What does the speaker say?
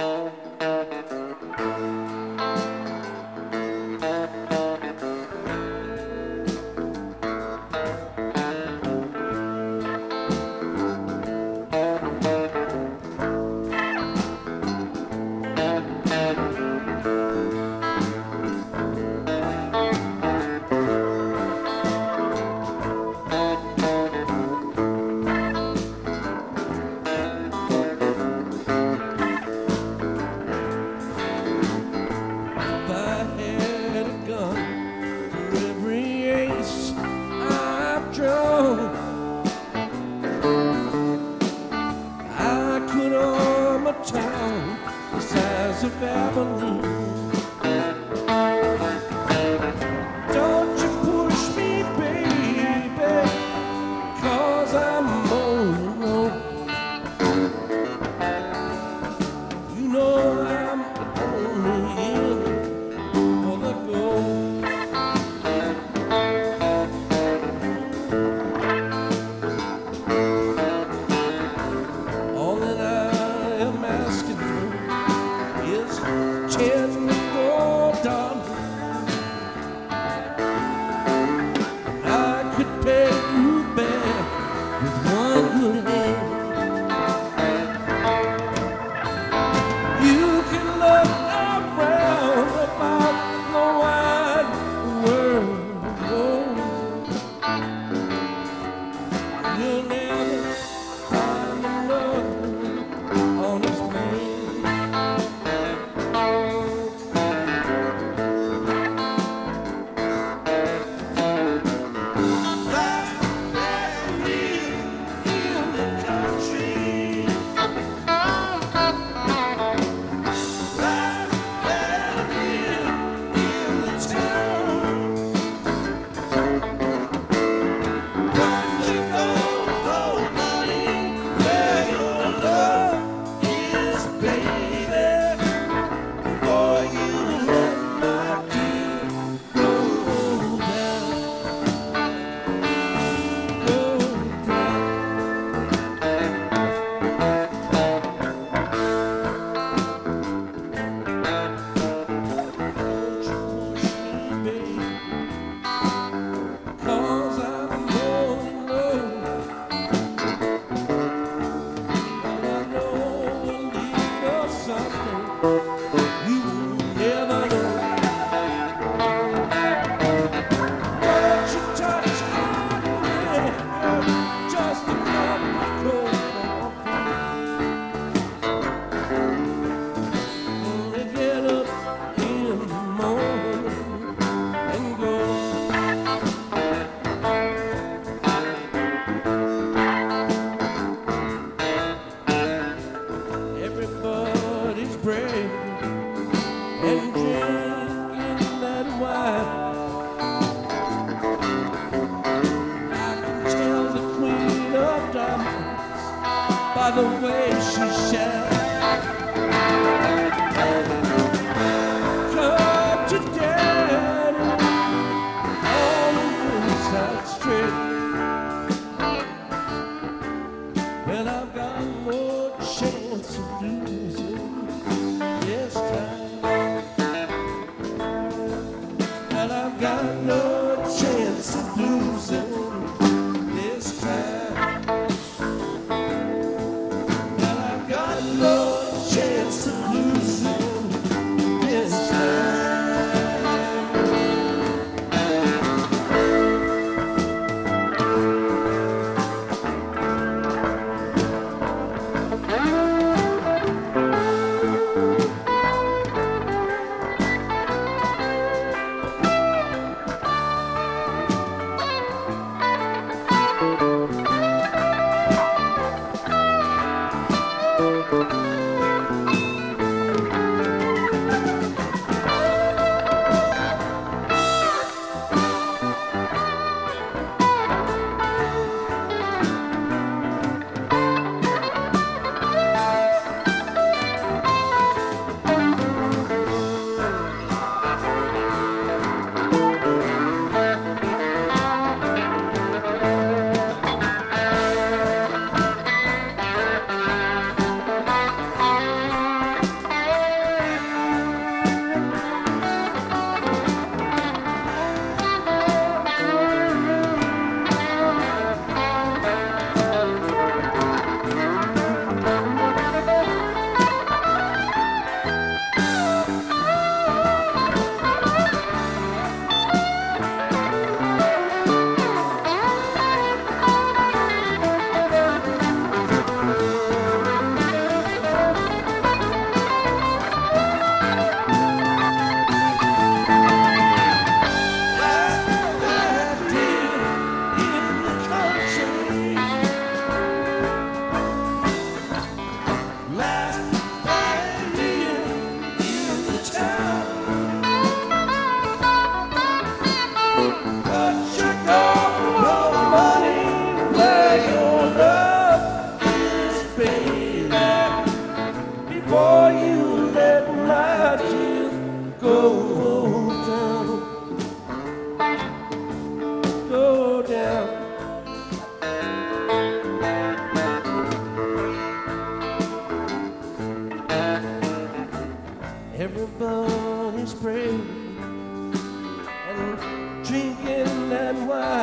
If town the size of Abilene. Bye. Everybody's praying and drinking that wine.